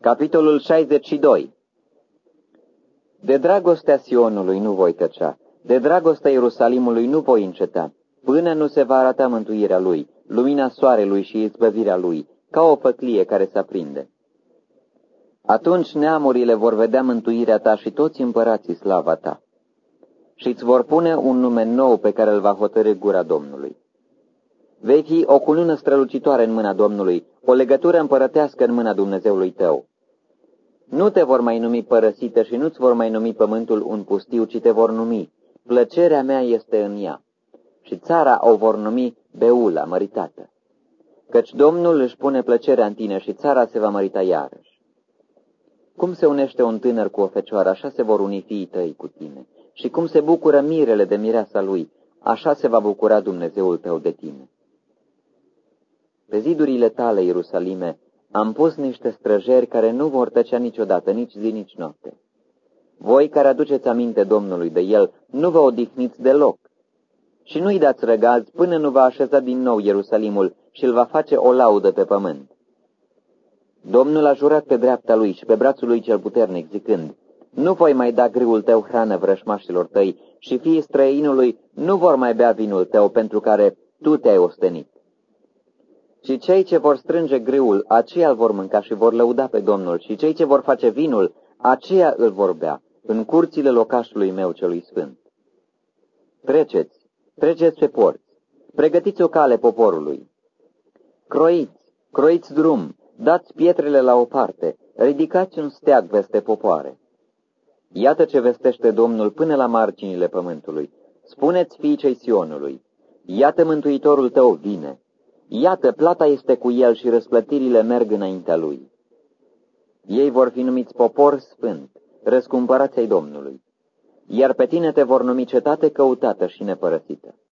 Capitolul 62 De dragostea Sionului nu voi tăcea, de dragostea Ierusalimului nu voi înceta, până nu se va arata mântuirea lui, lumina soarelui și izbăvirea lui, ca o făclie care se aprinde. Atunci neamurile vor vedea mântuirea ta și toți împărații slava ta. Și îți vor pune un nume nou pe care îl va hotărâ gura Domnului. Vei fi o cunună strălucitoare în mâna Domnului, o legătură împărătească în mâna Dumnezeului tău. Nu te vor mai numi părăsită și nu-ți vor mai numi pământul un pustiu, ci te vor numi. Plăcerea mea este în ea. Și țara o vor numi Beula, măritată. Căci Domnul își pune plăcerea în tine și țara se va mărita iarăși. Cum se unește un tânăr cu o fecioară, așa se vor uni fiii tăi cu tine. Și cum se bucură mirele de mireasa lui, așa se va bucura Dumnezeul tău de tine. Pe zidurile tale, Ierusalime, am pus niște străjeri care nu vor tăcea niciodată, nici zi, nici noapte. Voi care aduceți aminte Domnului de el, nu vă odihniți deloc. Și nu-i dați răgaz până nu va așeza din nou Ierusalimul și îl va face o laudă pe pământ. Domnul a jurat pe dreapta lui și pe brațul lui cel puternic, zicând, Nu voi mai da grâul tău hrană vrășmașilor tăi și fiii străinului nu vor mai bea vinul tău pentru care tu te-ai ostenit. Și cei ce vor strânge grâul, aceia îl vor mânca și vor lăuda pe Domnul, și cei ce vor face vinul, aceia îl vor bea, în curțile locașului meu celui sfânt. Treceți, treceți pe porți, pregătiți o cale poporului. Croiți, croiți drum, dați pietrele la o parte, ridicați un steag peste popoare. Iată ce vestește Domnul până la marginile pământului. Spuneți fiicei Sionului, iată Mântuitorul tău vine Iată, plata este cu el și răsplătirile merg înaintea lui. Ei vor fi numiți popor sfânt, răscumpărați ai Domnului, iar pe tine te vor numi cetate căutată și nepărăsită.